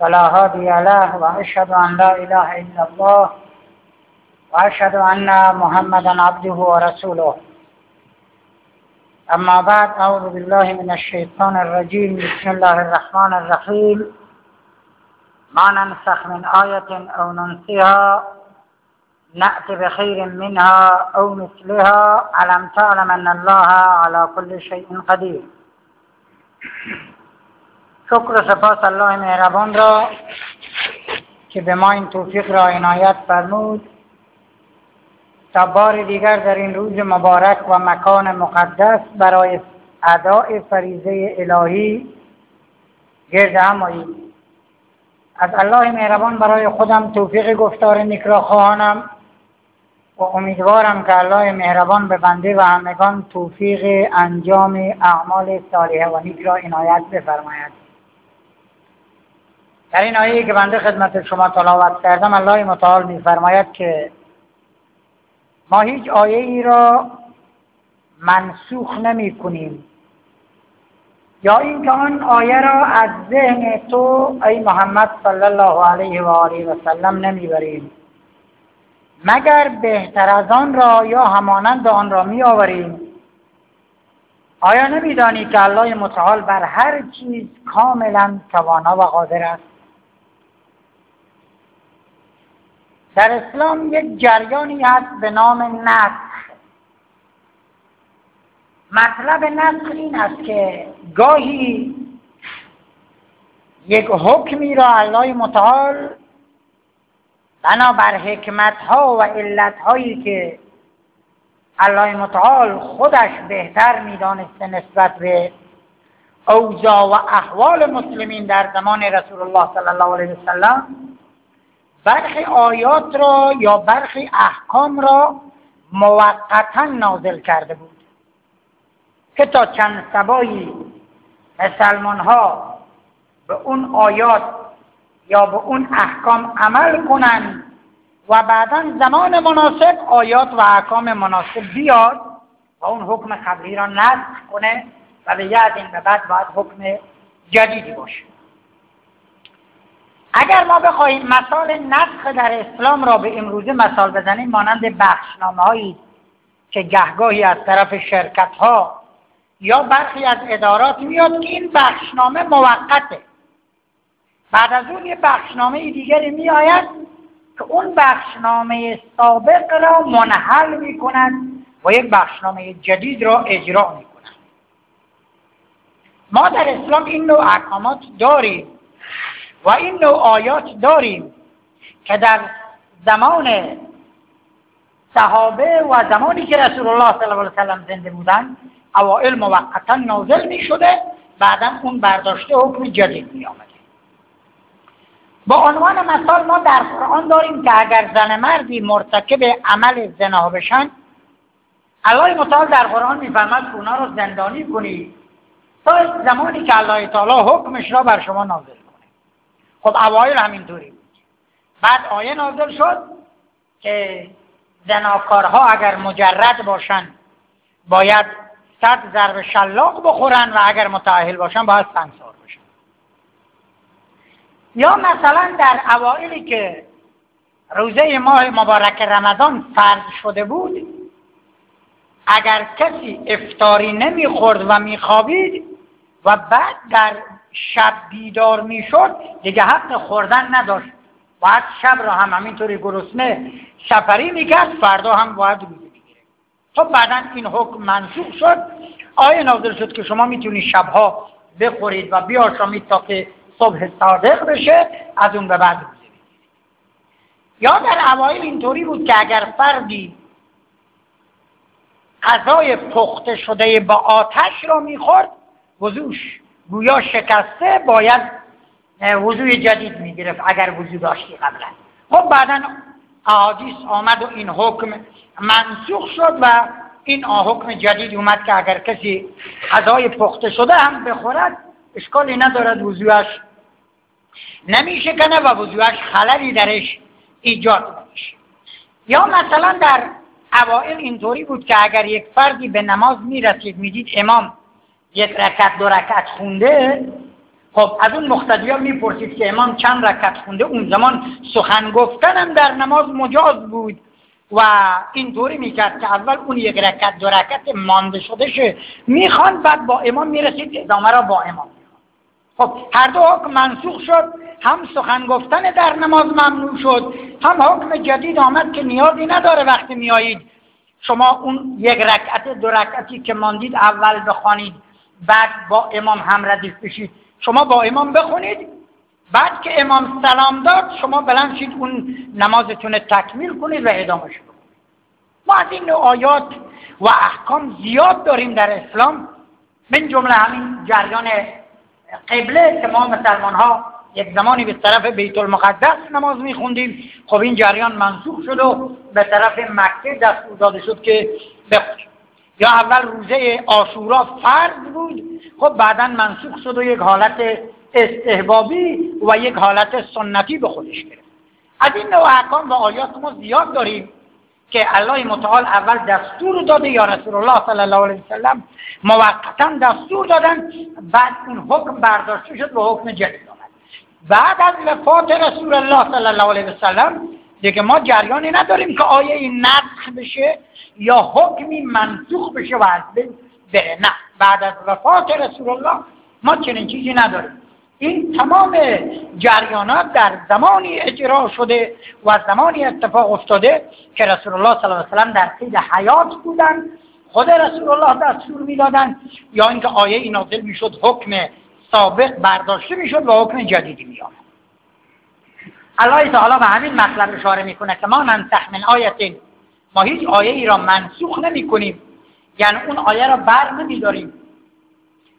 فلا هادي له وأشهد أن لا إله إلا الله وأشهد أن محمدا عبده ورسوله. أما بعد أعوذ بالله من الشيطان الرجيم. بسم الله الرحمن الرحيم. ما ننسخ من آية أو ننسها نأتي بخير منها أو مثلها. ألم تعلم أن الله على كل شيء قدير؟ شکر و سپاس الله مهربان را که به ما این توفیق را عنایت فرمود. تا بار دیگر در این روز مبارک و مکان مقدس برای اداء فریضه الهی گرد هم از الله مهربان برای خودم توفیق گفتار نیک را خواهانم و امیدوارم که الله مهربان به بنده و همگان توفیق انجام اعمال صالحه و نیک را عنایت بفرماید. در این آیه که بنده خدمت شما تلاوت کردم الله متعال میفرماید که ما هیچ آیه ای را منسوخ نمی کنیم یا اینکه آن آیه را از ذهن تو ای محمد صلی الله علیه و آله و سلم نمی‌بریم. مگر بهتر از آن را یا همانند آن را می آوریم آیا نمیدانی که الله متعال بر هر چیز کاملا توانا و قادر است؟ در اسلام یک جریانی هست به نام نسخ. مطلب نسخ این است که گاهی یک حکمی را الله متعال بنابر حکمت ها و علت هایی که الله متعال خودش بهتر می‌دانسته نسبت به اوضاع و احوال مسلمین در زمان رسول الله صلی الله علیه وسلم برخی آیات را یا برخی احکام را موقتا نازل کرده بود. که تا چند سبایی مسلمان ها به اون آیات یا به اون احکام عمل کنند و بعدا زمان مناسب آیات و احکام مناسب بیاد و اون حکم قبلی را نسخ کنه و به یاد این به بعد باید حکم جدیدی باشه. اگر ما بخواهیم مثال نسخ در اسلام را به امروزه مثال بزنیم مانند بخشنامه هایی که گهگاهی از طرف شرکت ها یا برخی از ادارات میاد که این بخشنامه موقته. بعد از اون یه بخشنامه دیگری می آید که اون بخشنامه سابق را منحل می کند و یک بخشنامه جدید را اجرا می کند ما در اسلام این نوع احکامات داریم. و این نوع آیات داریم که در زمان صحابه و زمانی که رسول الله صلی الله علیه وسلم زنده بودن اوائل موقتا نازل می شده بعدا اون برداشته حکم جدید می آمده با عنوان مثال ما در قرآن داریم که اگر زن مردی مرتکب عمل زنا بشن الله متعال در قرآن میفرماد که اونا رو زندانی کنید تا زمانی که الله تعالی حکمش را بر شما نازل خب اوایل همینطوری بود. بعد آیه نازل شد که زناکارها اگر مجرد باشن باید صد ضرب شلاق بخورن و اگر متعهل باشن باید سنگسار بشن. یا مثلا در اوائلی که روزه ماه مبارک رمضان فرض شده بود اگر کسی افتاری نمی‌خورد و میخوابید و بعد در شب بیدار می‌شد دیگه حق خوردن نداشت. باید شب را هم همینطوری گرسنه سفری می‌کرد فردا هم باید روزه بگیره خب بعدا این حکم منسوخ شد. آیه نازل شد که شما می‌تونید شبها بخورید و بیاشامید تا که صبح صادق بشه از اون به بعد روزه یا در اوایل اینطوری بود که اگر فردی غذای پخته شده با آتش را می‌خورد وضوش. گویا شکسته باید وضوع جدید می‌گرفت اگر وضوع داشتی قبلا. خب بعدا احادیث آمد و این حکم منسوخ شد و این حکم جدید اومد که اگر کسی غذای پخته شده هم بخورد اشکالی ندارد وضوعش نمیشه کنه و وضوعش خللی درش ایجاد میشه یا مثلا در اوائل اینطوری بود که اگر یک فردی به نماز می‌رسید می‌دید امام یک رکت دو رکت خونده خب از اون مختدیان می‌پرسید که امام چند رکت خونده؟ اون زمان سخن گفتن در نماز مجاز بود و اینطوری می‌کرد که اول اون یک رکت دو رکت مانده شده شه. می‌خوان بعد با امام می‌رسید ادامه را با امام خب هر دو حکم منسوخ شد هم سخن گفتن در نماز ممنوع شد هم حکم جدید آمد که نیازی نداره وقتی میایید شما اون یک رکعت دو رکعتی که ماندید اول بخوانید. بعد با امام هم ردیف بشید. شما با امام بخونید. بعد که امام سلام داد شما بلند شید اون نمازتون تکمیل کنید و ادامه شد ما از این آیات و احکام زیاد داریم در اسلام. من جمله همین جریان قبله که ما مسلمان ها یک زمانی به طرف بیت المقدس نماز میخوندیم. خب این جریان منسوخ شد و به طرف مکه دستور داده شد که بخونیم. یا اول روزه آشورا فرض بود خب بعدا منسوخ شد و یک حالت استحبابی و یک حالت سنتی به خودش گرفت. از این نوع احکام و آیات ما زیاد داریم که الله متعال اول دستور داده یا رسول الله صلی الله علیه وسلم موقتا دستور دادن بعد اون حکم برداشته شد و حکم جدید آمد. بعد از وفات رسول الله صلی الله علیه وسلم دیگه ما جریانی نداریم که آیه این نسخ بشه یا حکمی منسوخ بشه و از بره. نه. بعد از وفات رسول الله ما چنین چیزی نداریم. این تمام جریانات در زمانی اجرا شده و زمانی اتفاق افتاده که رسول الله صلی الله علیه وسلم در قید حیات بودن خود رسول الله دستور می‌دادن یا اینکه آیه نازل می‌شد حکم سابق برداشته می‌شد و حکم جدیدی میآمد. الله تعالی به همین مطلب اشاره می‌کنه که ما ننسخ من آیت ما هیچ آیه ای را منسوخ نمی کنیم یعنی اون آیه را بر نمیداریم.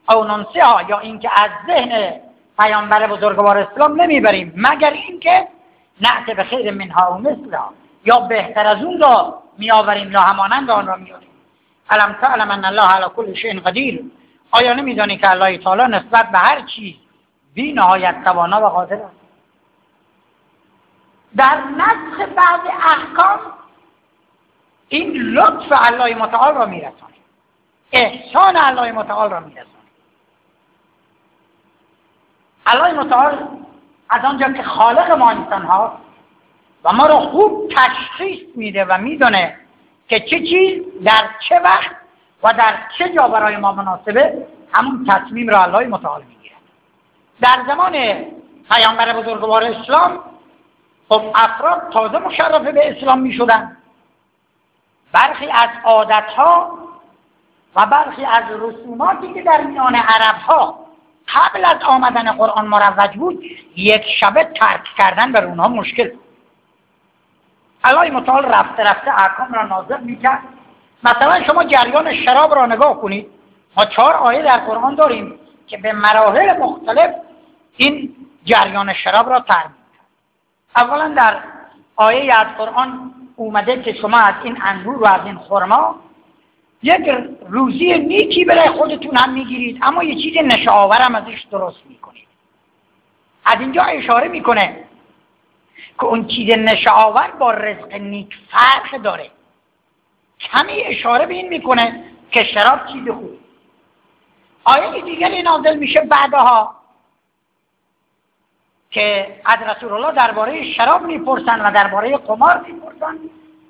او ننسه ها یا اینکه از ذهن پیامبر بزرگوار اسلام نمی‌بریم. مگر اینکه نعت به خیر منها و مثلها. یا بهتر از اون را میآوریم یا همانند آن را میاریم علم تعلم ان الله علی کل شیء قدیر. آیا نمیدانی که الله تعالی نسبت به هر چیز بی نهایت توانا و قادر است؟ در نسخ بعض احکام این لطف الله متعال را میرسانه احسان الله متعال را میرسانه الله متعال از آنجا که خالق ما انسان ها و ما را خوب تشخیص میده و می‌دونه که چه چیز در چه وقت و در چه جا برای ما مناسبه همون تصمیم را الله متعال می‌گیره در زمان پیامبر بزرگوار اسلام خب افراد تازه مشرف به اسلام می شدن برخی از عادت ها و برخی از رسوماتی که در میان عرب ها قبل از آمدن قرآن مروج بود یک شبه ترک کردن بر اونها مشکل الله متعال رفته رفته احکام را نازل می‌کرد. مثلا شما جریان شراب را نگاه کنید. ما چهار آیه در قرآن داریم که به مراحل مختلف این جریان شراب را ترک اولا در آیه از قرآن اومده که شما از این انگور و از این خرما یک روزی نیکی برای خودتون هم می‌گیرید اما یه چیز نشاور هم ازش درست می‌کنید. از اینجا اشاره می‌کنه که اون چیز نشاور با رزق نیک فرق داره. کمی اشاره به این می‌کنه که شراب چیز خوب آیه دیگری نازل میشه بعدها. که از رسول الله درباره شراب می‌پرسن و درباره قمار می‌پرسن.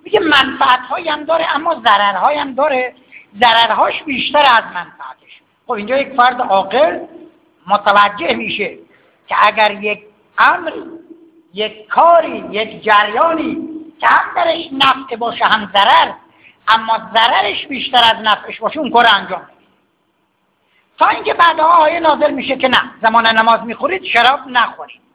میگه منفعت هم داره اما ضررهای هم داره. ضررهاش بیشتر از منفعتش. خب اینجا یک فرد عاقل متوجه میشه که اگر یک امر یک کاری یک جریانی که هم درش نفع باشه هم ضرر اما ضررش بیشتر از نفعش باشه اون کار انجام تا اینکه بعدها آیه نازل میشه که نه زمان نماز می‌خورید شراب نخورید.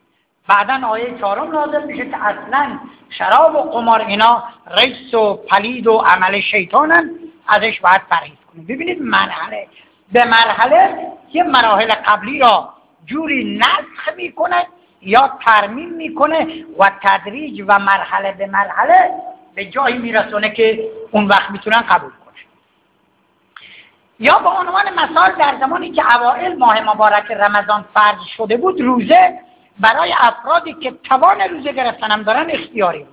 بعدا آیه چهارم نازل میشه که اصلا شراب و قمار اینا ریس و پلید و عمل شیطانن ازش باید پرهیز کنیم. ببینید مرحله. به مرحله یه مراحل قبلی را جوری نسخ می‌کنه یا ترمیم می‌کنه و تدریج و مرحله به مرحله به جایی میرسونه که اون وقت می‌تونن قبول کنه یا به عنوان مثال در زمانی که اوائل ماه مبارک رمضان فرض شده بود روزه برای افرادی که توان روزه گرفتنم دارن اختیاری بود.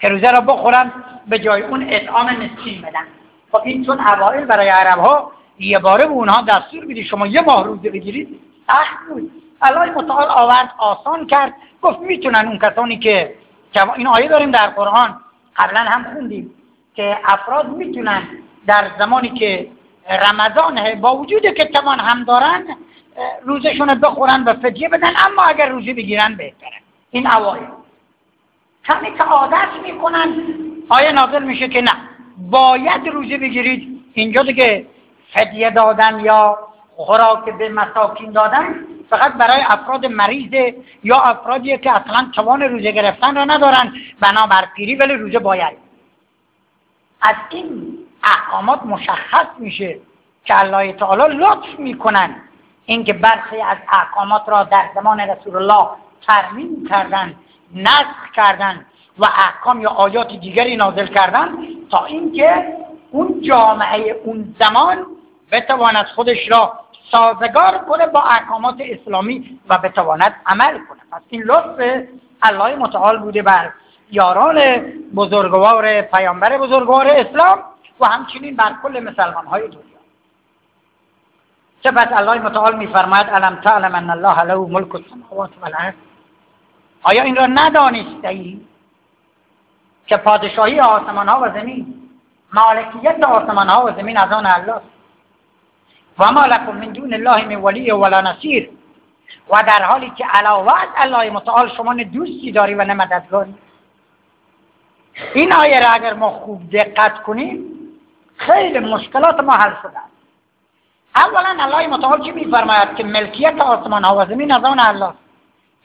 که روزه را بخورن به جای اون اطعام مسکین بدن. خب این چون اوائل برای عرب ها یه باره به اونها دستور بیدی شما یه ماه روزه بگیرید سخت بود. الله متعال آورد آسان کرد. گفت می‌تونن اون کسانی که این آیه داریم در قرآن قبلا هم خوندیم که افراد می‌تونن در زمانی که رمضان با وجود که توان هم دارن روزشون بخورن و فدیه بدن اما اگر روزه بگیرن بهتره. این اوایل. کمی که عادت می‌کنن آیه نازل میشه که نه. باید روزه بگیرید. اینجا دیگه فدیه دادن یا خوراک به مساکین دادن فقط برای افراد مریض یا افرادی که اصلا توان روزه گرفتن را ندارن. بنابر پیری ولی روزه باید. از این احکامات مشخص میشه که الله تعالی لطف می‌کنن. اینکه برخی از احکامات را در زمان رسول الله ترمیم کردن نسخ کردن و احکام یا آیات دیگری نازل کردن تا اینکه اون جامعه اون زمان بتواند خودش را سازگار کنه با احکامات اسلامی و بتواند عمل کنه. پس این لطف الله متعال بوده بر یاران بزرگوار پیامبر بزرگوار اسلام و همچنین بر کل مسلمان های دنیا. سپس الله متعال میفرماید الم تعلم ان الله له ملک السماوات والارض؟ آیا این را ندانسته ای که پادشاهی آسمان ها و زمین مالکیت آسمان ها و زمین از آن الله و ما لکم من دون الله من ولی ولا نصیر. و در حالی که علاوه از الله متعال شما نه دوستی داری و نه مددگاری. این آیه را اگر ما خوب دقت کنیم خیلی مشکلات ما حل شده اولا الله متعال چی میفرماید؟ که ملکیت آسمان ها و زمین از آن الله.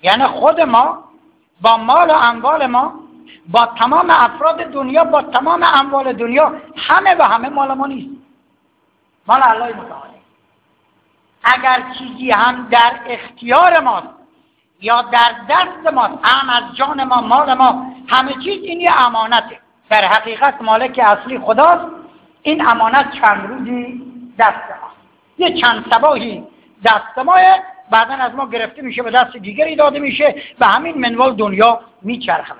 یعنی خود ما با مال و اموال ما با تمام افراد دنیا با تمام اموال دنیا همه و همه مال ما نیست. مال الله متعال اگر چیزی هم در اختیار ماست یا در دست ماست هم از جان ما مال ما همه چیز این یه امانته. در حقیقت مالک اصلی خداست. این امانت چند روزی دست ما. یه چند سباهی دست ما بعدا از ما گرفته میشه به دست دیگری داده میشه و همین منوال دنیا میچرخه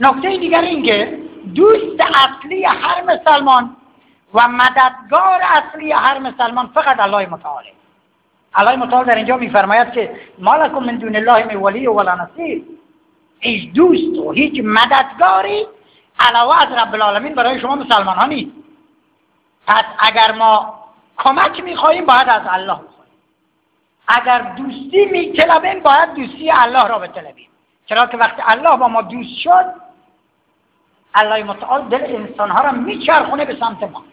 نکته دیگر این که دوست اصلی هر مسلمان و مددگار اصلی هر مسلمان فقط الله متعاله الله متعال در اینجا میفرماید که مالکم من دون الله من ولی ولا نصیر. هیچ دوست و هیچ مددگاری علاوه از رب العالمین برای شما مسلمان ها نیست. پس اگر ما کمک می‌خواهیم باید از الله بخواهیم اگر دوستی میطلبیم باید دوستی الله را بطلبیم چرا که وقتی الله با ما دوست شد الله متعال دل انسان ها را میچرخونه به سمت ما.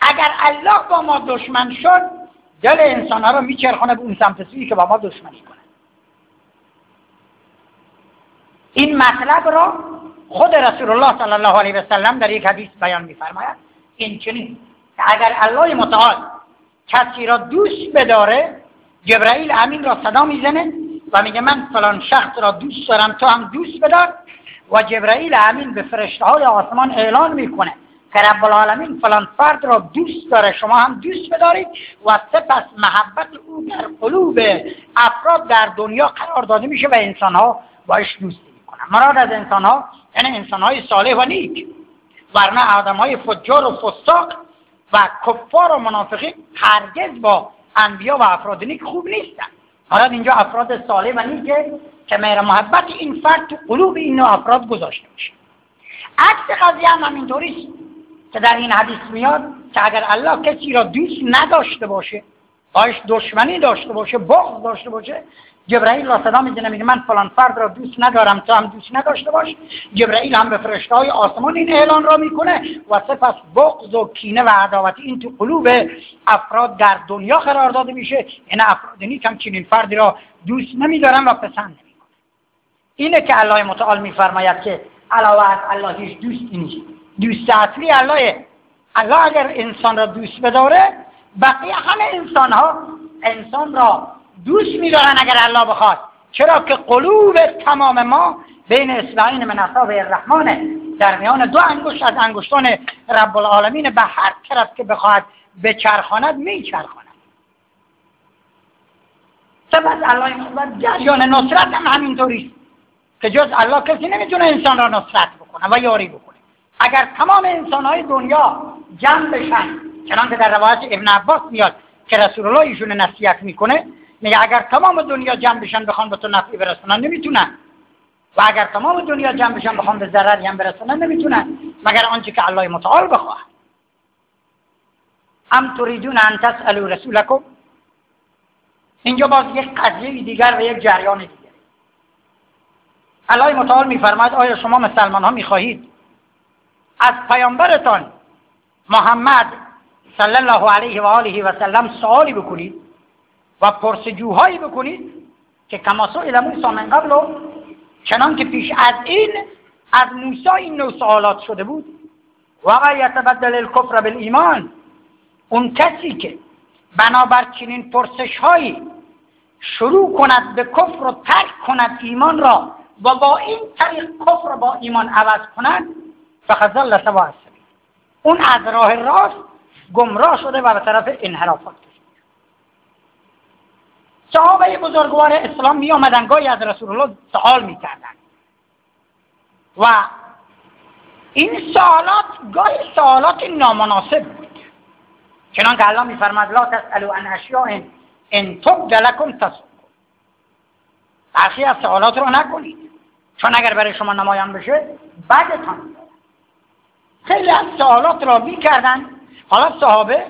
اگر الله با ما دشمن شد دل انسان ها را میچرخونه به اون سمت سویی که با ما دشمنی کنه این مطلب را خود رسول الله صلی الله علیه و سلم در یک حدیث بیان میفرماید. این چنین. اگر الله متعال کسی را دوست بداره جبرائیل امین را صدا می‌زنه و میگه من فلان شخص را دوست دارم تو هم دوست بدار. و جبرائیل امین به فرشته های آسمان اعلان می‌کنه که رب العالمین فلان فرد را دوست داره شما هم دوست بدارید. و سپس محبت او در قلوب افراد در دنیا قرار داده میشه و انسان ها باش دوستی می‌کنن. مراد از انسان ها یعنی انسان های صالح و نیک. ورنه آدم های فجار و فساق و کفار و منافقین هرگز با انبیا و افراد نیک خوب نیستن. حالا اینجا افراد صالح و نیکه که مهر محبت این فرد تو قلوب این افراد گذاشته میشه. عکس قضیه هم همینطوری که در این حدیث میاد که اگر الله کسی را دوست نداشته باشه باش دشمنی داشته باشه بغض داشته باشه جبرائیل را صدا می‌زنه میگه من فلان فرد را دوست ندارم تو هم دوست نداشته باش. جبرائیل هم به فرشته های آسمان این اعلان را می‌کنه و سپس بغض و کینه و عداوت این تو قلوب افراد در دنیا قرار داده میشه. این یعنی افراد نیک هم چنین فردی را دوست نمیدارن و پسند نمی‌کنه اینه که الله متعال میفرماید که علاوه از الله هیچ دوستی نیست. دوست اصلی الله. الله اگر انسان را دوست بداره بقیه همه انسان ها انسان را دوست میدارن اگر الله بخواد. چرا که قلوب تمام ما بین اصلاحین من اصحاب الرحمن در میان دو انگشت از انگشتان رب العالمین به هر طرف که بخواهد بچرخاند میچرخاند. سپس الله خود جریان نصرت هم همینطوری که جز الله کسی نمی‌تونه انسان را نصرت بکنه و یاری بکنه. اگر تمام انسان های دنیا جمع بشن چنانکه در روایت ابن عباس میاد که رسول الله ایشون نصیحت می‌کنه میگه اگر تمام دنیا جمع بشن بخوان به تو نفعی برسونن نمی‌تونن. و اگر تمام دنیا جمع بشن بخوان به ضرری هم برسونن نمی‌تونن. مگر آنچه که الله متعال بخواه ام تريدون ان تسالوا رسولکم؟ اینجا باز یک قضیه دیگر و یک جریان دیگر. الله متعال میفرماید آیا شما مسلمان ها می‌خواهید از پیامبرتان محمد صلی الله علیه و آله و سلم سوالی بکنید؟ و پرسجوهایی بکنید که کما سئل موسی من قبل چنان که پیش از این از موسی این نوع سوالات شده بود و یتبدل الکفر بالایمان اون کسی که بنابر چنین پرسش هایی شروع کند به کفر و ترک کند ایمان را و با این طریق کفر با ایمان عوض کند فقط ظل سوا اون از راه راست گمراه شده و به طرف انحرافات. صحابه بزرگوار اسلام می آمدن. گاهی از رسول الله سوال می کردن. و این سوالات گاهی سوالات نامناسب بود. چنان که الله میفرماد لا تسالوا عن اشیاء ان تبد لكم تسؤكم از سوالات رو نکنید. چون اگر برای شما نمایان بشه بدتان خیلی از سوالات را بی کردن. حالا صحابه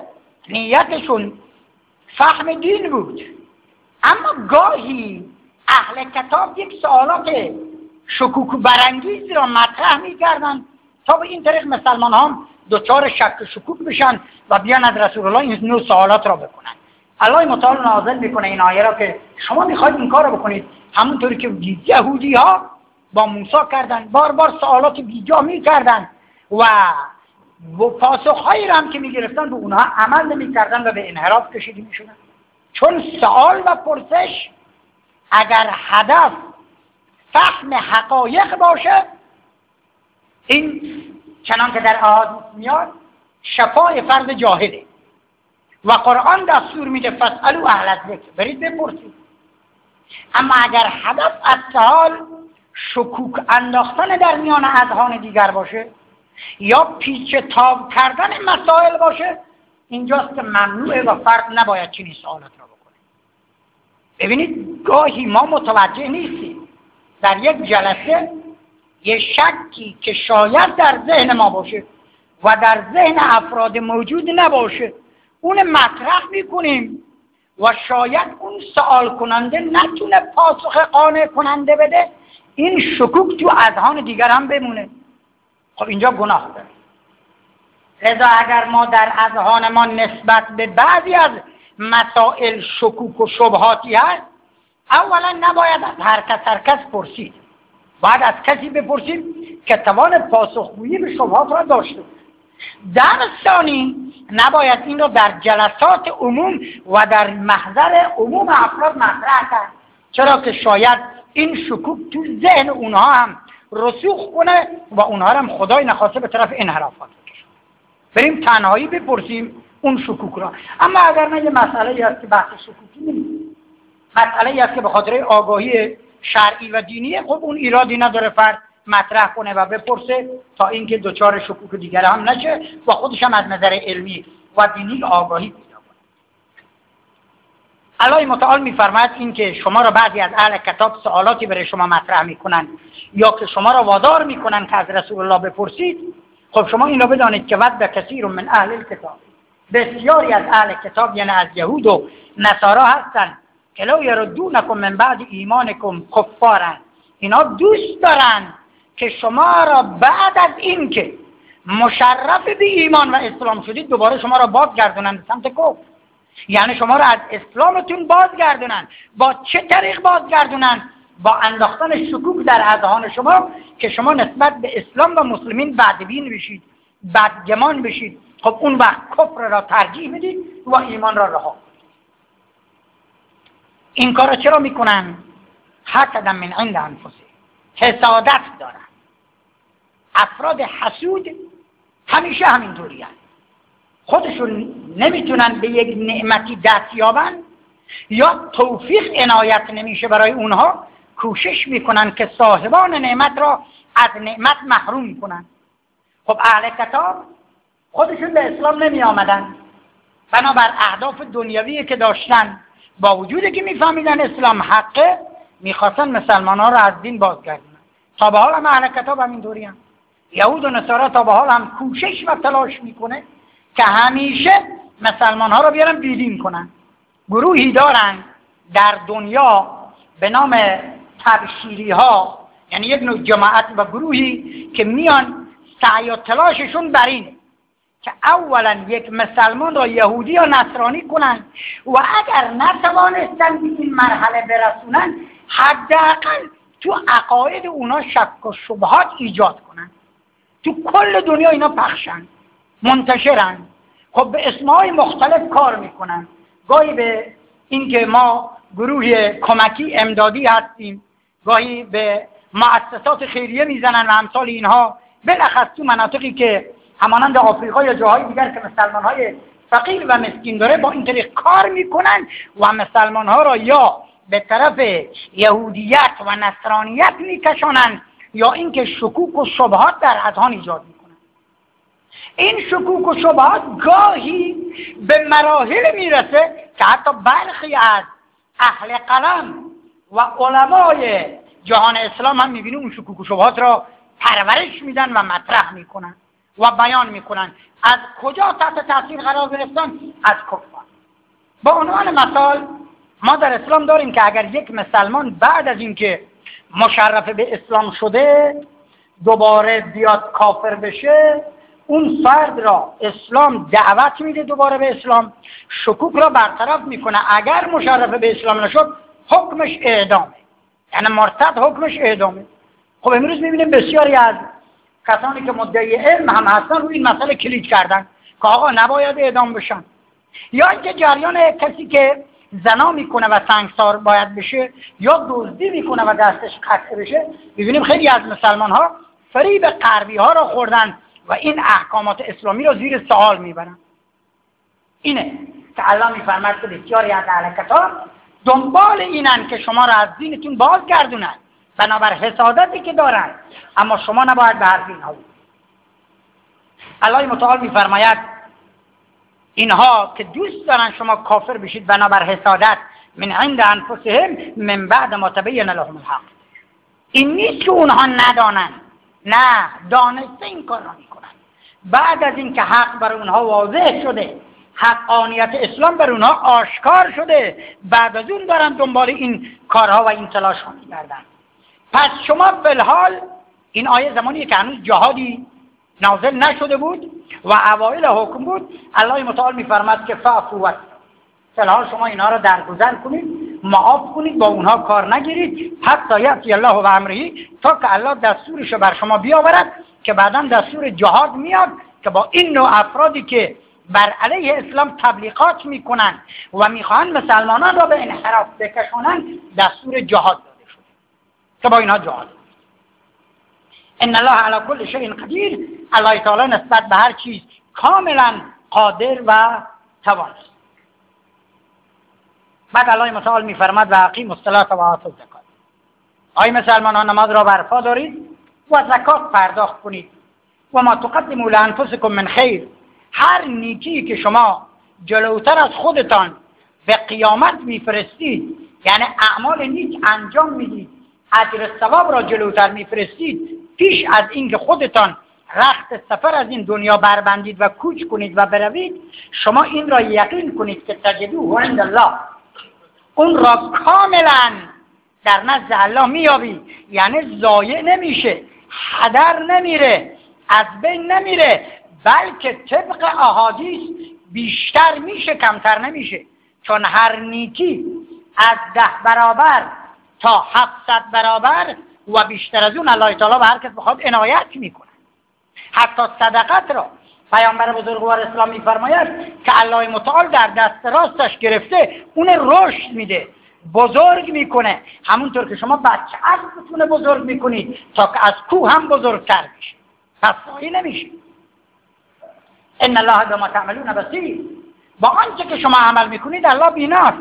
نیتشون فهم دین بود. اما گاهی اهل کتاب یک سوالات شکوک برانگیز را مطرح می‌کردن تا به این طریق مسلمان هم دچار شک و شکوک بشن و بیان از رسول الله این نوع سوالات را بکنن. الله متعال نازل می‌کنه این آیه را که شما می‌خواید این کار را بکنید. همونطوری که یهودی ها با موسی کردن بار بار سوالات بیجا می‌کردن و و پاسخهایی را هم که می‌گرفتن به اونها عمل نمی‌کردن و به انحراف کشیده می‌شدن. چون سوال و پرسش اگر هدف فهم حقایق باشه این چنان که در آهاد میاد شفای فرد جاهده و قرآن دستور میده فسالو اهل ذکر برید بپرسید. اما اگر هدف از سوال شکوک انداختن در میان اذهان دیگر باشه یا پیچ تاب کردن مسائل باشه اینجاست که ممنوعه و فرد نباید چنین سوالات را بکنه. ببینید گاهی ما متوجه نیستیم. در یک جلسه یه شکی که شاید در ذهن ما باشه و در ذهن افراد موجود نباشه اون مطرح می‌کنیم و شاید اون سوال کننده نتونه پاسخ قانع کننده بده. این شکوک تو اذهان دیگر هم بمونه. خب اینجا گناه داره. لذا اگر ما در اذهان ما نسبت به بعضی از مسائل شکوک و شبهاتی هست اولا نباید از هر کس هر کس پرسید. باید از کسی بپرسیم که توان پاسخگویی به شبهات را داشته. در ثانی نباید این را در جلسات عموم و در محضر عموم افراد مطرح کرد. چرا که شاید این شکوک تو ذهن اونها هم رسوخ کنه و اونها هم خدای نخواسته به طرف انحرافات بریم تنهایی بپرسیم اون شکوک را. اما اگر نه یه مسئله هست که بحث شکوکی نیست مسئله هست که به خاطر آگاهی شرعی و دینی خب اون ایرادی نداره فرد مطرح کنه و بپرسه تا اینکه دچار شکوک دیگر هم نشه و خودش هم از نظر علمی و دینی آگاهی پیدا کنه. الله متعال میفرماید این که شما را بعضی از اهل کتاب سوالاتی برای شما مطرح می‌کنن یا که شما را وادار می‌کنن که از رسول الله بپرسید. خب شما این را بدانید که ود کثیر من اهل کتاب بسیاری از اهل کتاب یعنی از یهود و نصارا هستن که لو یردونکم من بعد ایمانکم کفارن اینا دوست دارن که شما را بعد از اینکه مشرف به ایمان و اسلام شدید دوباره شما را بازگردونن سمت کفر. یعنی شما را از اسلامتون بازگردونن. با چه طریق بازگردونن؟ با انداختن شکوک در اذهان شما که شما نسبت به اسلام و مسلمین بدبین بشید بدگمان بشید خب اون وقت کفر را ترجیح می‌دید و ایمان را رها این کار چرا می‌کنن؟ حسدا من عند انفسه حسادت دارن. افراد حسود همیشه همینطوری خودشون نمی‌تونن به یک نعمتی دست یابن یا توفیق عنایت نمیشه برای اونها کوشش می‌کنن که صاحبان نعمت را از نعمت محروم کنن. خب اهل کتاب خودشون به اسلام نمی آمدن بنابر اهداف دنیوی که داشتن. با وجودی که میفهمیدن اسلام حقه می‌خواستن مسلمان ها را از دین بازگردونن. تا به حال هم اهل کتاب همینطوری هم. یهود و نصارا تا به حال هم کوشش و تلاش می‌کنه که همیشه مسلمان ها را بیارن بیدین کنن. گروهی دارن در دنیا به نام تبشیری ها یعنی یک نوع جماعت و گروهی که میان سعی و تلاششون بر اینه که اولا یک مسلمان را یهودی یا نصرانی کنن و اگر نتوانستن به این مرحله برسونن حداقل تو عقاید اونا شک و شبهات ایجاد کنن تو کل دنیا اینا پخشن منتشرن. خب به اسمهای مختلف کار می‌کنن. گاهی به اینکه ما گروه کمکی امدادی هستیم گاهی به مؤسسات خیریه می‌زنن و امثال اینها. بلخص تو مناطقی که همانند آفریقا یا جاهای دیگر که مسلمان های فقیر و مسکین داره با این طریق کار می‌کنن و مسلمان ها را یا به طرف یهودیت و نصرانیت میکشانند یا اینکه شکوک و شبهات در اذهان ایجاد می‌کنن. این شکوک و شبهات گاهی به مراحل می‌رسه که حتی برخی از اهل قلم و علمای جهان اسلام هم می‌بینیم اون شکوک و شبهات را پرورش میدن و مطرح می‌کنن و بیان می‌کنن. از کجا تحت تاثیر قرار گرفتن؟ از کفار. با عنوان مثال ما در اسلام داریم که اگر یک مسلمان بعد از اینکه مشرف به اسلام شده دوباره بیاد کافر بشه اون فرد را اسلام دعوت میده دوباره به اسلام شکوک را برطرف می‌کنه. اگر مشرف به اسلام نشد حکمش اعدامه. یعنی مرتد حکمش اعدامه. خب امروز می‌بینیم بسیاری از کسانی که مدعی علم هم هستن روی این مسئله کلید کردن که آقا نباید اعدام بشن. یا اینکه جریان کسی که زنا می‌کنه و سنگسار باید بشه یا دزدی می‌کنه و دستش قطع بشه ببینیم خیلی از مسلمان ها فریب غربی ها را خوردن و این احکامات اسلامی را زیر سوال می‌برن. اینه که الله میفرمد که بسیاری از اهل کتاب دنبال اینن که شما را از دینتون بازگردونن. بنابر حسادتی که دارن. اما شما نباید به حرف اینها الله متعال میفرماید اینها که دوست دارن شما کافر بشید بنابر حسادت من عند انفسهم من بعد ما تبین لهم الحق. این نیست که اونها ندانن. نه دانسته این کار را می‌کنن. بعد از اینکه حق بر اونها واضح شده حقانیت اسلام بر اونها آشکار شده. بعد از اون دارن دنبال این کارها و این تلاش ها میگردن. پس شما فلحال این آیه زمانی که هنوز جهادی نازل نشده بود و اوایل حکم بود الله متعال میفرماد که فعفو فلحال شما اینها را درگذر کنید معاف کنید با اونها کار نگیرید. حتی یأتی الله و امرهی تا که الله دستورش بر شما بیاورد که بعدا دستور جهاد میاد که با این نوع افرادی که بر علیه اسلام تبلیغات می‌کنن و می‌خواهند مسلمانان را به انحراف بکشانند دستور جهاد داده شده. که با اینها جهاد. ان الله علی کل شیء قدیر. الله تعالی نسبت به هر چیز کاملا قادر و توان بعد الله متعال میفرماد و اقیم الصلاه و آتوا الزکات. آی مسلمانان نماز را برپا دارید و زکات پرداخت کنید. و ما تقدموا لانفسکم من خیر. هر نیکی که شما جلوتر از خودتان به قیامت میفرستید یعنی اعمال نیک انجام می‌دید اجر ثواب را جلوتر میفرستید پیش از اینکه خودتان رخت سفر از این دنیا بربندید و کوچ کنید و بروید شما این را یقین کنید که تجدو عند الله. اون را کاملا در نزد الله میابید یعنی ضایع نمیشه هدر نمیره از بین نمیره. بلکه طبق احادیث بیشتر میشه کمتر نمیشه. چون هر نیکی از ده برابر تا هفتصد برابر و بیشتر از اون الله تعالی به هر کس بخواد عنایت می‌کنه. حتی صدقت را پیامبر بزرگوار اسلام میفرماید که الله متعال در دست راستش گرفته اون رشد میده بزرگ می‌کنه. همونطور که شما بچه از بتونه بزرگ می‌کنید تا که از کوه هم بزرگتر میشه. پس نمیشه. ان الله بما تعملون بصیر با آنچه که شما عمل می‌کنید الله بیناست.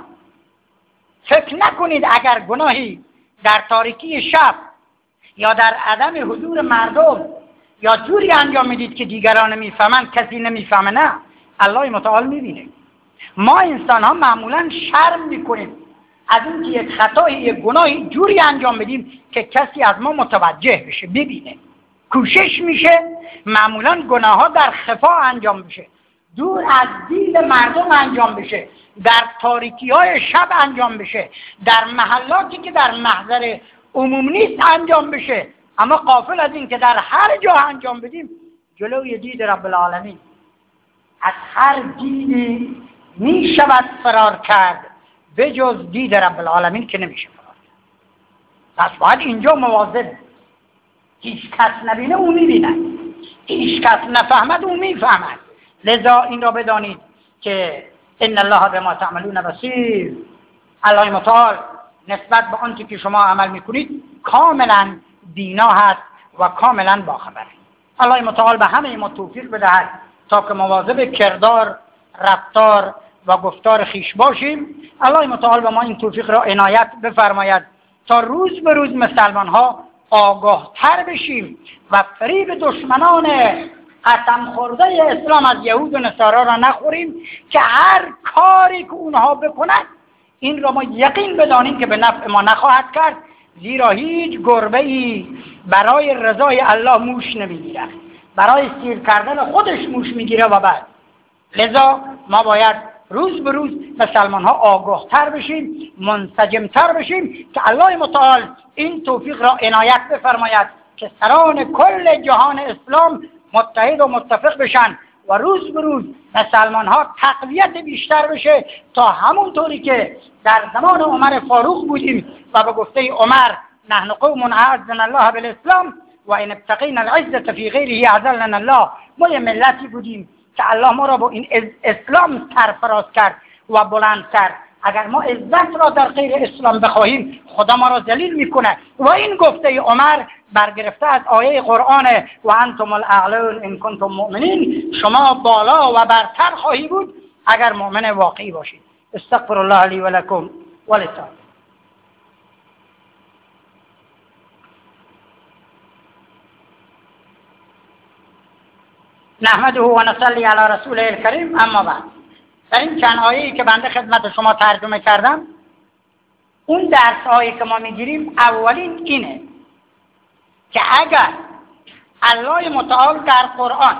فکر نکنید اگر گناهی در تاریکی شب یا در عدم حضور مردم یا جوری انجام می‌دید که دیگران نمی‌فهمند کسی نمی‌فهمه نه. الله متعال می‌بینه. ما انسان ها معمولا شرم می‌کنیم. از اینکه یک خطایی یک گناهی جوری انجام بدیم که کسی از ما متوجه بشه ببینه. کوشش میشه معمولا گناه ها در خفا انجام بشه. دور از دید مردم انجام بشه. در تاریکی های شب انجام بشه. در محلاتی که در محضر عموم نیست انجام بشه. اما قافل از این که در هر جا انجام بدیم جلوی دید رب العالمین. از هر دیدی می شود فرار کرد. به جز دید رب العالمین که نمیشه فرار کرد. پس باید اینجا مواظب هیچ کس نبینه او می‌بیند هیچ کس نفهمد او می‌فهمد. لذا این را بدانید که ان الله به ما تعملون بصیر. الله متعال نسبت به آنچه که شما عمل می‌کنید کاملا بینا هست و کاملا باخبره الله متعال به همه ما توفیق بدهد تا که مواظب کردار رفتار و گفتار خیش باشیم. الله متعال به ما این توفیق را عنایت بفرماید تا روز به روز مسلمان ها آگاه تر بشیم و فریب دشمنان قسم خورده اسلام از یهود و نصارا را نخوریم که هر کاری که اونها بکنند این را ما یقین بدانیم که به نفع ما نخواهد کرد زیرا هیچ گربه ای برای رضای الله موش نمی‌گیرد. برای سیر کردن خودش موش می‌گیره و بعد. لذا ما باید روز به روز مسلمان ها آگاه تر بشیم منسجم تر بشیم که الله متعال این توفیق را عنایت بفرماید که سران کل جهان اسلام متحد و متفق بشن و روز به روز مسلمان ها تقویت بیشتر بشه تا همونطوری که در زمان عمر فاروق بودیم و به گفته عمر نحن قوم اعزنا الله بالاسلام و این ابتقینا العزة فی غیره اعزلنا الله. ما یه ملتی بودیم که الله ما را با این اسلام سرفراز کرد و بلند کرد. اگر ما عزت را در غیر اسلام بخواهیم خدا ما را ذلیل می‌کنه و این گفته عمر برگرفته از آیه قرآن و انتم الاعلون ان کنتم مؤمنین. شما بالا و برتر خواهی بود اگر مؤمن واقعی باشید. استغفر الله لی و لکم نحمده و نصلی علی رسول الکریم. اما بعد. در این چند آیه که بنده خدمت شما ترجمه کردم اون درس هایی که ما می‌گیریم اولین اینه که اگر الله متعال در قرآن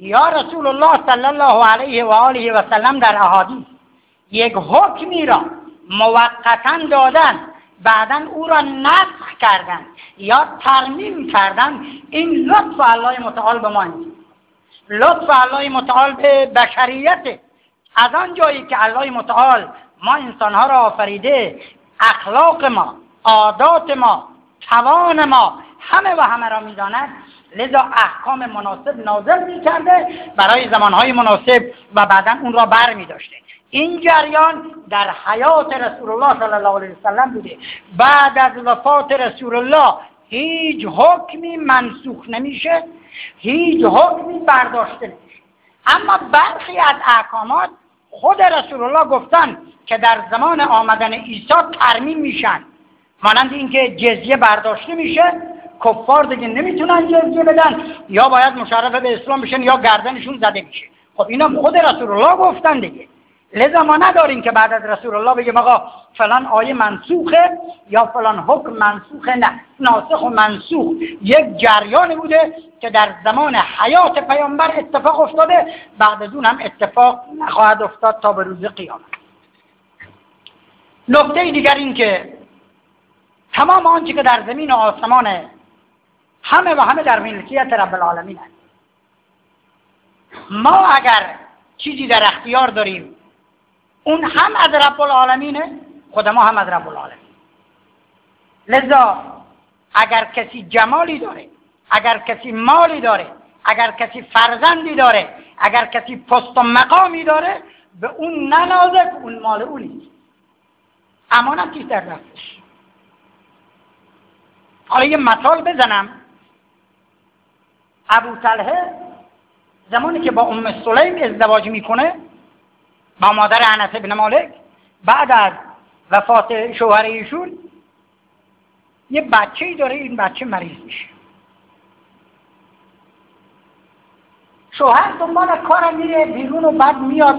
یا رسول الله صلی الله علیه و آله و سلم در احادیث یک حکمی را موقتا دادن بعدا او را نسخ کردن یا ترمیم کردن این لطف الله متعال به ما نیست. لطف الله متعال به بشریت از آن جایی که الله متعال ما انسانها را آفریده اخلاق ما عادات ما توان ما همه و همه را می‌داند. لذا احکام مناسب نازل می کرده برای زمانهای مناسب و بعدا اون را بر می داشته این جریان در حیات رسول الله صلی الله علیه وسلم بوده. بعد از وفات رسول الله هیچ حکمی منسوخ نمیشه هیچ حکمی برداشته نمیشه. اما برخی از احکامات خود رسول الله گفتن که در زمان آمدن عیسی ترمیم میشن. مانند اینکه جزیه برداشته میشه کفار دیگه نمی‌تونن جزیه بدن یا باید مشرفه به اسلام بشن یا گردنشون زده میشه. خب اینا خود رسول الله گفتن دیگه. لذا ما نداریم که بعد از رسول الله بگیم آقا فلان آیه منسوخه یا فلان حکم منسوخه نه. ناسخ و منسوخ. یک جریانی بوده که در زمان حیات پیامبر اتفاق افتاده. بعد از اون هم اتفاق نخواهد افتاد تا به روز قیامت. نکته دیگر این که تمام آنچه که در زمین و آسمان همه و همه در ملکیت رب العالمین هست ما اگر چیزی در اختیار داریم اون هم از رب العالمینه خود ما هم از رب العالمین. لذا اگر کسی جمالی داره اگر کسی مالی داره اگر کسی فرزندی داره اگر کسی پست و مقامی داره به اون ننازه اون مال او نیست. امانتی در دستش؟ حالا یه مثال بزنم. ابو طلحه زمانی که با ام سلیم ازدواج می‌کنه با مادر انس بن مالک بعد از وفات شوهر ایشون یه بچه ای داره این بچه مریض میشه. شوهر دنبال کار میره بیرون و بعد میاد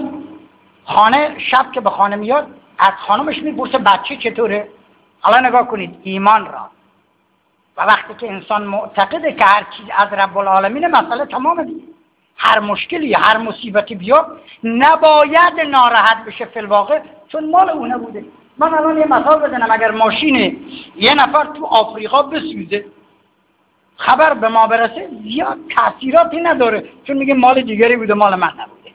خانه شب که به خانه میاد از خانمش می‌پرسه بچه چطوره؟ حالا نگاه کنید ایمان را. و وقتی که انسان معتقده که هر چیز از رب العالمین مسئله تمام دیگه هر مشکلی هر مصیبتی بیاد نباید ناراحت بشه فی الواقع چون مال اونه بوده. من الان یه مثال بزنم اگر ماشین یه نفر تو آفریقا بسوزه خبر به ما برسه زیاد تاثیراتی نداره چون میگه مال دیگری بوده مال من نبوده.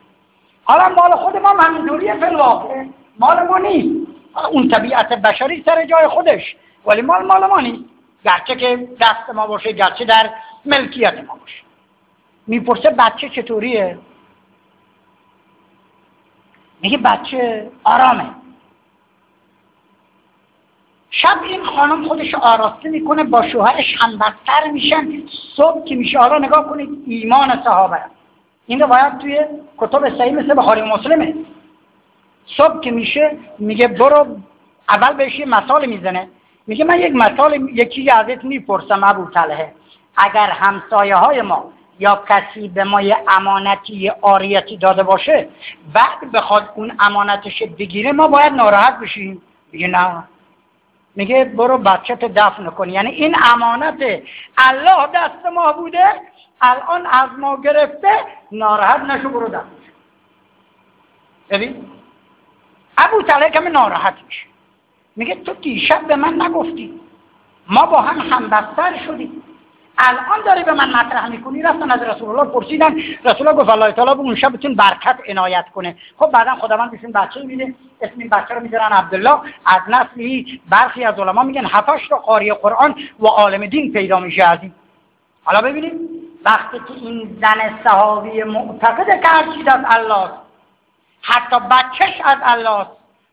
حالا مال خود ما همینطوریه فی الواقع. مال ما نیست. اون طبیعت بشری سر جای خودش ولی مال مال ما نیست. گرچه که دست ما باشه گرچه در ملکیت ما باشه. می‌پرسه بچه چطوریه؟ میگه بچه آرامه. شب این خانم خودش آراسته می‌کنه با شوهرش همبستر میشن. صبح که میشه حالا نگاه کنید ایمان صحابه. این روایت توی کتب صحیح مثل بخاری مسلمه. صبح که میشه میگه برو اول بهش یه مثال می‌زنه. میگه من یک مثال یکی ازت می‌پرسم ابو طلحه. اگر همسایه های ما یا کسی به ما یه امانتی یه آریتی داده باشه بعد بخواد اون امانتش بگیره ما باید ناراحت بشیم. میگه نه. میگه برو بچت دفن کن. یعنی این امانت الله دست ما بوده الان از ما گرفته ناراحت نشو برو دفن. ببین؟ ابو طلحه کمی ناراحت میشه. میگه تو دیشب به من نگفتی. ما با هم همبستر شدیم. الان داری به من مطرح می‌کنی؟ رفتن از رسول الله پرسیدن. رسول الله گفت الله تعالی اون شب بتون برکت عنایت کنه. خب بعدا خداوند بهشون بچه میده. اسم این بچه رو می‌ذارن عبدالله. از نسلی برخی از علما میگن هفتش تا قاری قرآن و عالم دین پیدا میشه از این. حالا ببینید وقتی که این زن صحابی معتقد که هر از الله حتی بچهش از الله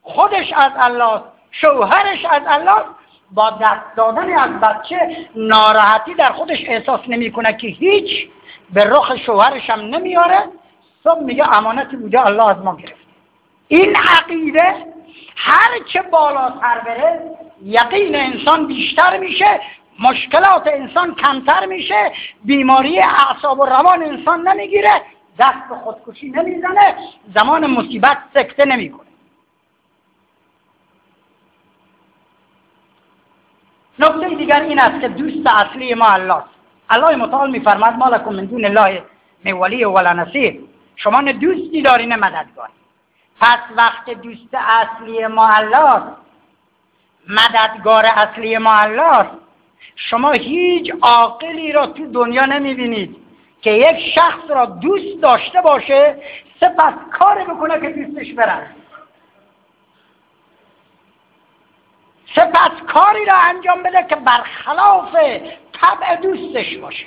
خودش از الله شوهرش از الله با دست دادن از بچه ناراحتی در خودش احساس نمی‌کنه که هیچ به رخ شوهرش هم نمیاره صبح میگه امانتی بوده الله از ما گرفت این عقیده هر چه بالاتر بره یقین انسان بیشتر میشه مشکلات انسان کمتر میشه بیماری اعصاب و روان انسان نمی‌گیره دست به خودکشی نمی‌زنه زمان مصیبت سکته نمی‌کنه. نکته دیگر این است که دوست اصلی ما الله الله متعال میفرماد ما لکم من دون الله مولی ولا نصیر. شما نه دوستی داری نه مددگار پس وقت دوست اصلی ما الله مددگار اصلی ما الله شما هیچ عاقلی را تو دنیا نمی‌بینید که یک شخص را دوست داشته باشه سپس کاری بکنه که دوستش برن. سپس کاری را انجام بده که برخلاف طبع دوستش باشه.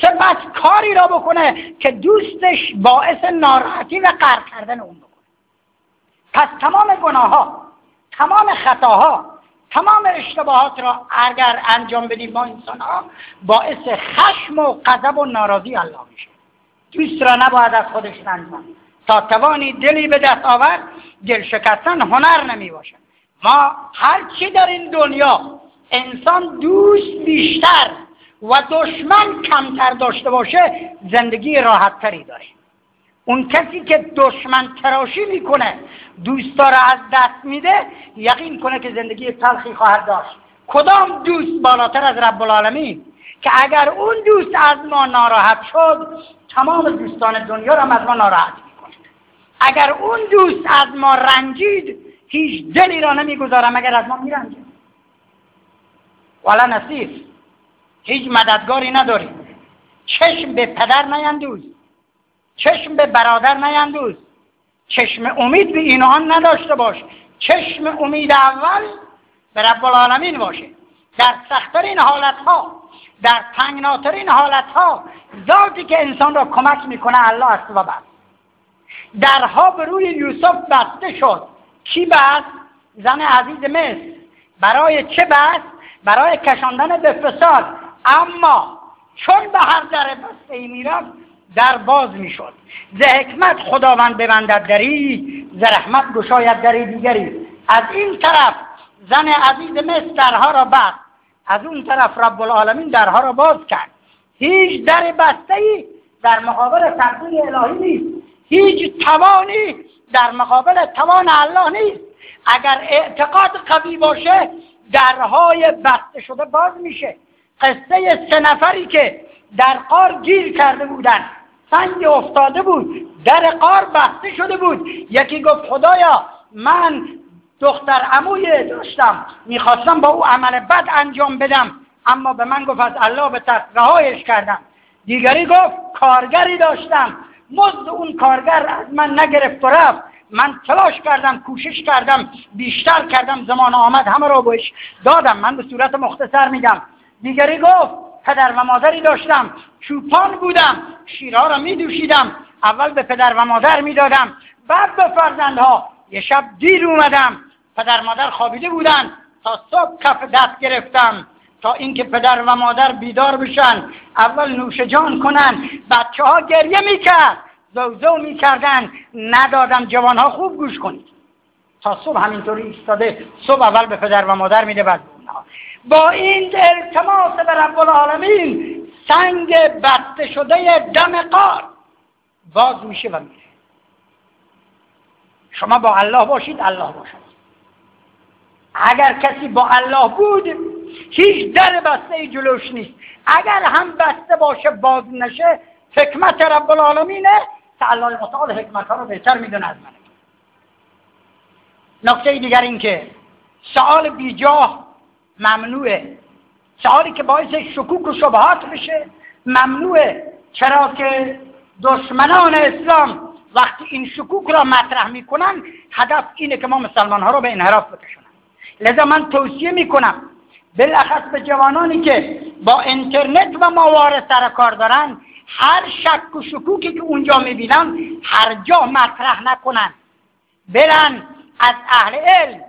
سپس کاری را بکنه که دوستش باعث ناراحتی و قرق کردن اون بکنه. پس تمام گناه ها تمام خطاها تمام اشتباهات را اگر انجام بدیم با انسان ها باعث خشم و غضب و ناراضی الله میشه. دوست را نباید از خودش انجام تا توانی دلی به دست آورد دل شکستن هنر نمی باشد ما هر چی در این دنیا انسان دوست بیشتر و دشمن کمتر داشته باشه زندگی راحت تری داره. اون کسی که دشمن تراشی می‌کنه دوستا را از دست میده یقین کنه که زندگی تلخی خواهد داشت. کدام دوست بالاتر از رب العالمین؟ که اگر اون دوست از ما ناراحت شد تمام دوستان دنیا را از ما ناراحت می‌کنه. اگر اون دوست از ما رنجید هیچ دلی را نمی‌گذارم اگر از ما میرنجه والا نصیف هیچ مددگاری نداریم چشم به پدر نیندوز. چشم به برادر نیندوز. چشم امید به این آن نداشته باش. چشم امید اول به رب العالمین باشه. در سختترین حالتها در تنگناترین حالتها ذاتی که انسان را کمک می‌کنه الله است و بس درها به روی یوسف بسته شد. کی بست زن عزیز مصر. برای چه بس؟ برای کشاندن به فساد. اما چون به هر در بسته ای می‌رفت در باز می‌شد. ز حکمت خداوند ببندد دری ز رحمت گشاید دری دیگری. از این طرف زن عزیز مصر درها را بست. از اون طرف رب العالمین درها را باز کرد. هیچ در بسته ای در مقابل تقدیر الهی نیست. هیچ توانی در مقابل توان الله نیست. اگر اعتقاد قوی باشه درهای بسته شده باز میشه. قصه سه نفری که در قار گیر کرده بودن سنگ افتاده بود در قار بسته شده بود. یکی گفت خدایا من دختر عموی داشتم می‌خواستم با او عمل بد انجام بدم. اما به من گفت از الله به رهایش کردم. دیگری گفت کارگری داشتم. مزد اون کارگر از من نگرفت و رفت. من تلاش کردم کوشش کردم بیشتر کردم زمان آمد همه را بهش دادم. من به صورت مختصر میگم. دیگری گفت پدر و مادری داشتم. چوپان بودم شیرها را می دوشیدم اول به پدر و مادر می‌دادم. بعد به فرزندها. یه شب دیر اومدم. پدر مادر خوابیده بودن. تا صبح کف دست گرفتم. تا اینکه پدر و مادر بیدار بشن اول نوش جان کنن بچه ها گریه می‌کرد زوزو می‌کردن ندادم جوان ها خوب گوش کنید. تا صبح همینطوری ایستاده صبح اول به پدر و مادر میده بعد با این التماس به رب العالمین سنگ بسته شده دم قار باز میشه و میره. شما با الله باشید الله باشد. اگر کسی با الله بود هیچ در بسته جلوش نیست. اگر هم بسته باشه باز نشه حکمت رب العالمینه الله متعال حکمت ها رو بهتر می‌دونه از من نکته دیگر این که سوال بیجاه ممنوعه. سوالی که باعث شکوک و شبهات بشه ممنوعه. چرا که دشمنان اسلام وقتی این شکوک را مطرح می‌کنن هدف اینه که ما مسلمان ها رو به انحراف بکشونن. لذا من توصیه می‌کنم بالاخص به جوانانی که با اینترنت و موارد سر کار دارن هر شک و شکوکی که اونجا می‌بینن هر جا مطرح نکنن. برن از اهل علم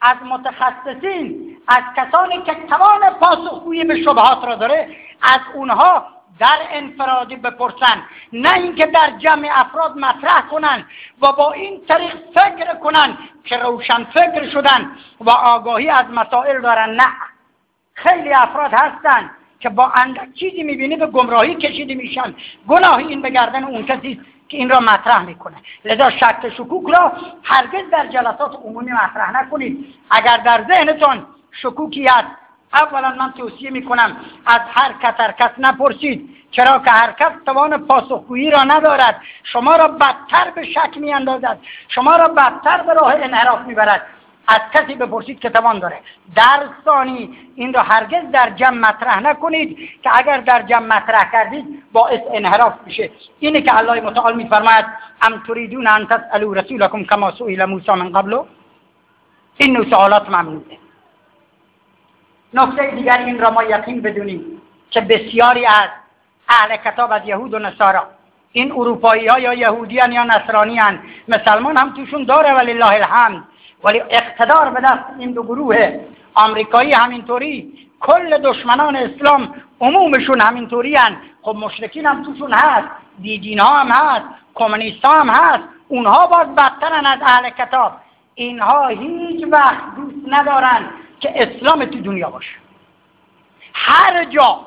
از متخصصین از کسانی که توان پاسخگویی به شبهات را داره از اونها در انفرادی بپرسن. نه اینکه در جمع افراد مطرح کنن و با این طریق فکر کنن که روشن فکر شدن و آگاهی از مسائل دارن. نه. خیلی افراد هستن که با اندک چیزی می‌بینی به گمراهی کشیده میشن گناهی این به گردن اون کسی که این را مطرح می‌کنه. لذا شک شکوک را هرگز در جلسات عمومی مطرح نکنید. اگر در ذهنتون شکوکی هست اولا من توصیه می‌کنم از هر کس کس نپرسید. چرا که هر کس توان پاسخگویی را ندارد. شما را بدتر به شک میاندازد. شما را بدتر به راه انحراف می‌برد. از کسی بپرسید که توان داره. در ثانی این را هرگز در جمع مطرح نکنید که اگر در جمع مطرح کردید باعث انحراف میشه. اینه که الله متعال میفرماید ام تريدون ان تسالوا رسولكم كما سئل موسی من قبل؟ این سوالات ممنوعه. نکته دیگر این را ما یقین بدونیم که بسیاری از اهل کتاب از یهود و نصارا این اروپایی ها یا یهودیان یا نصرانیان مسلمان هم توشون داره ولله الحمد. ولی اقتدار به دست این دو گروه آمریکایی همینطوری کل دشمنان اسلام عمومشون همینطوری هن. خب مشرکین هم توشون هست دیدین ها هم هست کمونیست ها هم هست. اونها باز بدترن از اهل کتاب. اینها هیچ وقت دوست ندارن که اسلام تو دنیا باشه. هر جا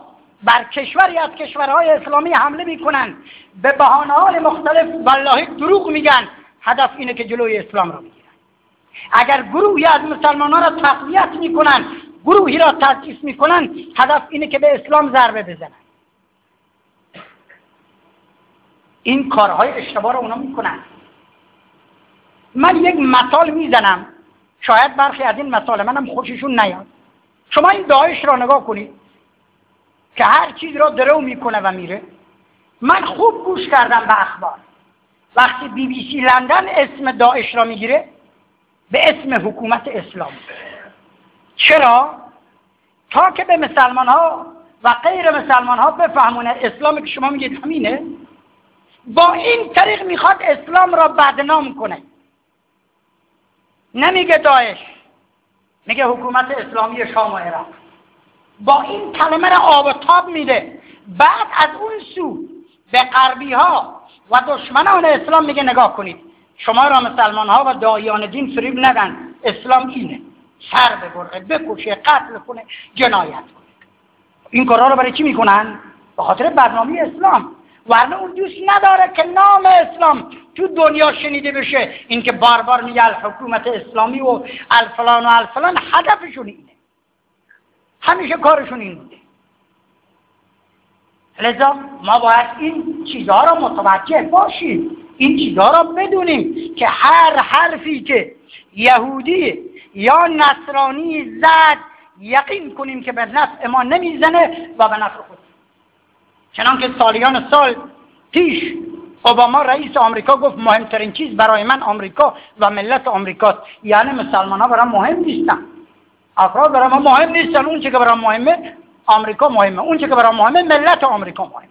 بر کشوری از کشورهای اسلامی حمله می‌کنن به بحانه های مختلف والله دروغ میگن. هدف اینه که جلوی اسلام رو بگیرن. اگر گروهی از مسلمان ها را تقویت می‌کنن گروهی را تاسیس می‌کنن هدف اینه که به اسلام ضربه بزنن این کارهای اشتباه رو اونا می‌کنن. من یک مثال می‌زنم. شاید برخی از این مسائل منم خوششون نیاد. شما این داعش را نگاه کنید. که هر چیز را درو می‌کنه و میره. من خوب گوش کردم به اخبار. وقتی بی بی سی لندن اسم داعش را می‌گیره به اسم حکومت اسلام. چرا؟ تا که به مسلمان ها و غیر مسلمان ها بفهمونه اسلامی که شما میگید همینه با این طریق می‌خواد اسلام را بدنام کنه. نمیگه داعش میگه حکومت اسلامی شام و عراق. با این کلمه را آب و تاب میده. بعد از اون سو به غربی ها و دشمنان اسلام میگه نگاه کنید. شما را مسلمان ها و دایان دین فریب ندن. اسلام اینه. سر ببره بکشه قتل کنه جنایت کنه. این کارا رو برای چی می‌کنن؟ به خاطر برنامه اسلام. ورنه اون دوست نداره که نام اسلام تو دنیا شنیده بشه. اینکه بار بار میگه حکومت اسلامی و الفلان و الفلان هدفشون اینه. همیشه کارشون این بوده. لذا ما باید این چیزها را متوجه باشیم. این چیزها را بدونیم که هر حرفی که یهودی یا نصرانی زد یقین کنیم که به نفع ما نمی‌زنه و به نفع خود. چنان که سالیان سال پیش اوباما رئیس آمریکا گفت مهمترین چیز برای من آمریکا و ملت آمریکاست. یعنی مسلمان ها برای مهم نیستن. افراد برای ما مهم نیستن. اون چه که برای مهمه آمریکا مهمه. اون چه که برای مهمه ملت آمریکا مهمه.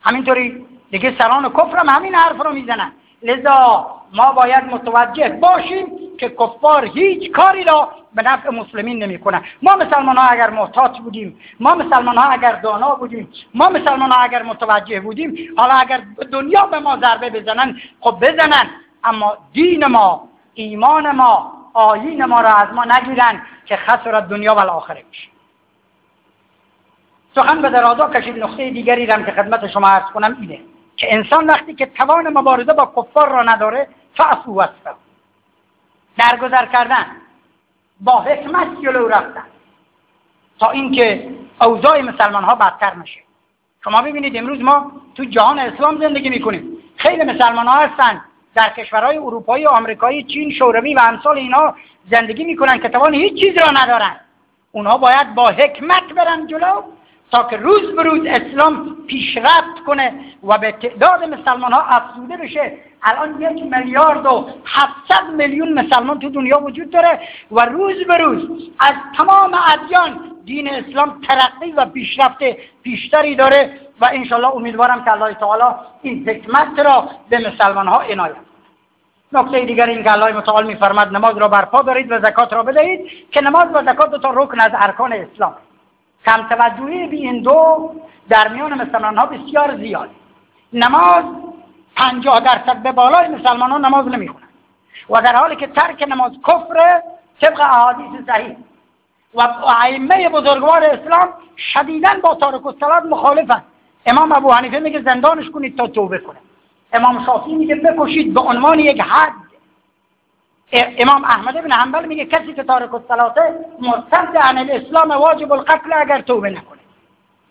همینطوری دیگه سران کفر هم همین حرف رو می‌زنن. لذا ما باید متوجه باشیم که کفار هیچ کاری را به نفع مسلمین نمی کنن ما مسلمان ها اگر محتاط بودیم ما مسلمان ها اگر دانا بودیم ما مسلمان ها اگر متوجه بودیم حالا اگر دنیا به ما ضربه بزنن خب بزنن. اما دین ما ایمان ما آیین ما را از ما نگیرن که خسرت دنیا و الاخره میشه سخن به درازا کشید نقطه دیگری رم که خدمت شما عرض کنم اینه. که انسان وقتی که توان مبارزه با کفار را نداره فعفو وصفه. درگذر کردن با حکمت جلو رفتن. تا اینکه اوضاع مسلمان ها بدتر نشه. شما ببینید امروز ما تو جهان اسلام زندگی می‌کنیم. خیلی مسلمان ها هستن. در کشورهای اروپایی آمریکایی چین شوروی و امثال اینا زندگی می‌کنن که توان هیچ چیز را ندارن. اونها باید با حکمت برن جلو. تا که روز به روز اسلام پیشرفت کنه و به تعداد مسلمان ها افزوده بشه. الان یک میلیارد و هفتصد میلیون مسلمان تو دنیا وجود داره و روز به روز از تمام ادیان دین اسلام ترقی و پیشرفت بیشتری داره و انشالله امیدوارم که الله تعالی این حکمت را به مسلمان ها عنایت نکته دیگر این که الله متعال میفرماد نماز را برپا دارید و زکات را بدهید که نماز و زکات دو تا رکن از ارکان اسلام. کم توجهی به این دو در میان مسلمان ها بسیار زیاد. نماز پنجاه درصد به بالای مسلمان ها نماز نمی‌خونن. و در حالی که ترک نماز کفر طبق احادیث صحیح و ائمه بزرگوار اسلام شدیدا با تارک الصلات مخالفن. امام ابو حنیفه میگه زندانش کنید تا توبه کنه. امام شافعی میگه بکشید به عنوان یک حد. امام احمد بن حنبل میگه کسی که تارک الصلاه مرتد عن الاسلام واجب القتل اگر توبه نکنه.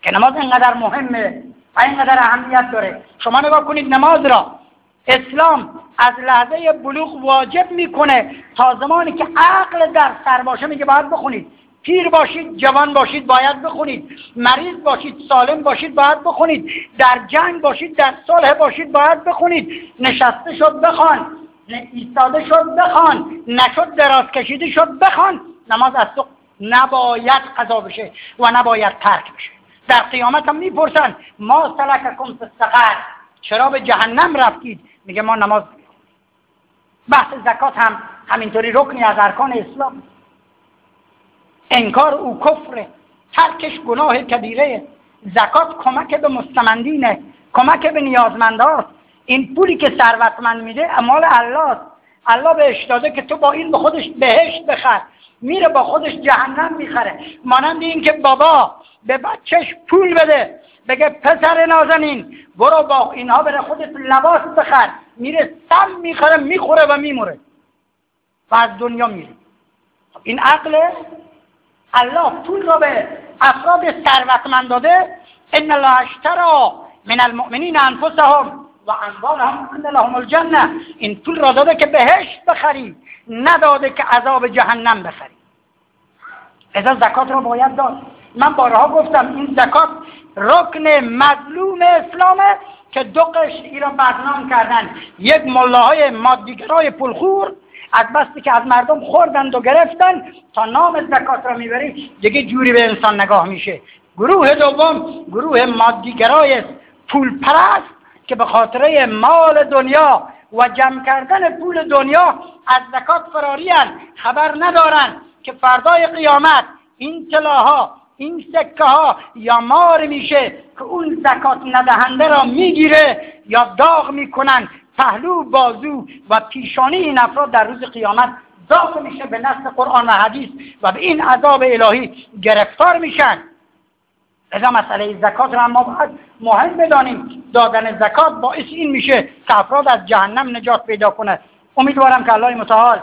که نماز اینقدر مهمه و اینقدر اهمیت داره. شما نگاه کنید نماز را. اسلام از لحظه بلوغ واجب می‌کنه تا زمانی که عقل در سر باشه. میگه باید بخونید. پیر باشید جوان باشید باید بخونید. مریض باشید سالم باشید باید بخونید. در جنگ باشید در صلح باشید باید بخونید. نشسته شد بخوان. ایستاده شد بخوان نشد دراز کشیده شد بخوان. نماز از تو نباید قضا بشه و نباید ترک بشه. در قیامت هم می‌پرسن ما سلککم فی السقر چرا به جهنم رفتید؟ میگه ما نماز بحث زکات هم همینطوری رکنی از ارکان اسلام. انکار او کفره ترکش گناه کبیره. زکات کمک به مستمندینه کمک به نیازمنداست. این پولی که ثروتمند میده امال الله الله بهش داده که تو با این به خودش بهشت بخر. میره با خودش جهنم می‌خره. مانند این که بابا به بچهش پول بده. بگه پسر نازنین برو با اینها بره خودت لباس بخر. میره سم می‌خره می‌خوره و میموره. و از دنیا میره. این عقل الله پول را به افراد ثروتمند داده. ان الله اشترا من المؤمنین انفسهم. و هم ان لهم الجنه. این پول را داده که بهشت بخری نداده که عذاب جهنم بخری. ازا زکات را باید داد. من بارها گفتم این زکات رکن مظلوم اسلامه که دو قشر ای را بدنام کردن. یک ملاهای مادیگرای پولخور از بستی که از مردم خوردند و گرفتن تا نام زکات را می‌بری دیگه جوری به انسان نگاه میشه. گروه دوم گروه مادیگرای پول پرست که به خاطره مال دنیا و جمع کردن پول دنیا از زکات فرارین خبر ندارن که فردای قیامت این طلاها این سکه ها یا مار میشه که اون زکات ندهنده را می‌گیره یا داغ می‌کنن. پهلو بازو و پیشانی این افراد در روز قیامت داغ میشه به نص قرآن و حدیث و به این عذاب الهی گرفتار میشن. ازا مسئله زکات را ما باید مهم بدانیم. دادن زکات باعث این میشه که افراد از جهنم نجات پیدا کنه. امیدوارم که الله متعال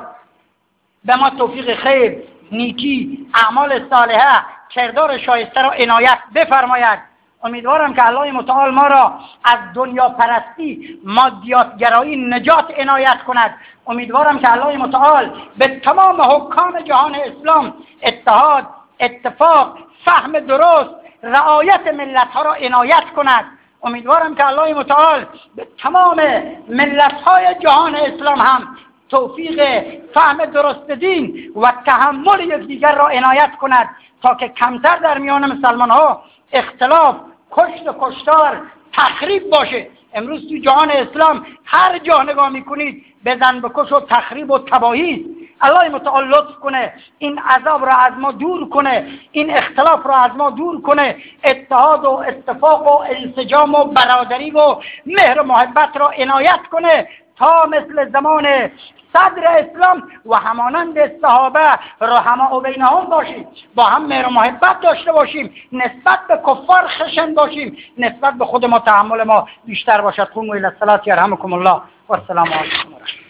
به ما توفیق خیر نیکی اعمال صالحه کردار شایسته را عنایت بفرماید. امیدوارم که الله متعال ما را از دنیا پرستی مادیاتگرایی نجات عنایت کند. امیدوارم که الله متعال به تمام حکام جهان اسلام اتحاد اتفاق فهم درست رعایت ملت ها را عنایت کند. امیدوارم که الله متعال به تمام ملت های جهان اسلام هم توفیق فهم درست دین و تحمل یکدیگر را عنایت کند تا که کمتر در میان مسلمان ها اختلاف کشت و کشتار تخریب باشه. امروز تو جهان اسلام هر جا نگاه می‌کنید بزن بکش و تخریب و تباهی. الله متعال لطف کنه این عذاب را از ما دور کنه این اختلاف را از ما دور کنه اتحاد و اتفاق و انسجام و برادری و مهر و محبت را عنایت کنه تا مثل زمان صدر اسلام و همانند صحابه رحمه و بینهم باشیم با هم مهر و محبت داشته باشیم نسبت به کفار خشن باشیم نسبت به خود ما تحمل ما بیشتر باشد. قوموا الى الصلاه یرحمکم الله. و السلام علیکم.